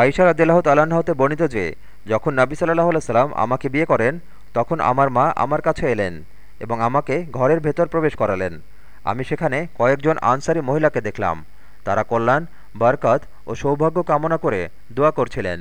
আইসা রাদিল্লাহ তালাহতে হতে বর্ণিত যে, যখন নাবি সাল্লাহ সাল্লাম আমাকে বিয়ে করেন, তখন আমার মা আমার কাছে এলেন এবং আমাকে ঘরের ভেতর প্রবেশ করালেন। আমি সেখানে কয়েকজন আনসারি মহিলাকে দেখলাম। তারা কল্যাণ, বরকত ও সৌভাগ্য কামনা করে দোয়া করছিলেন।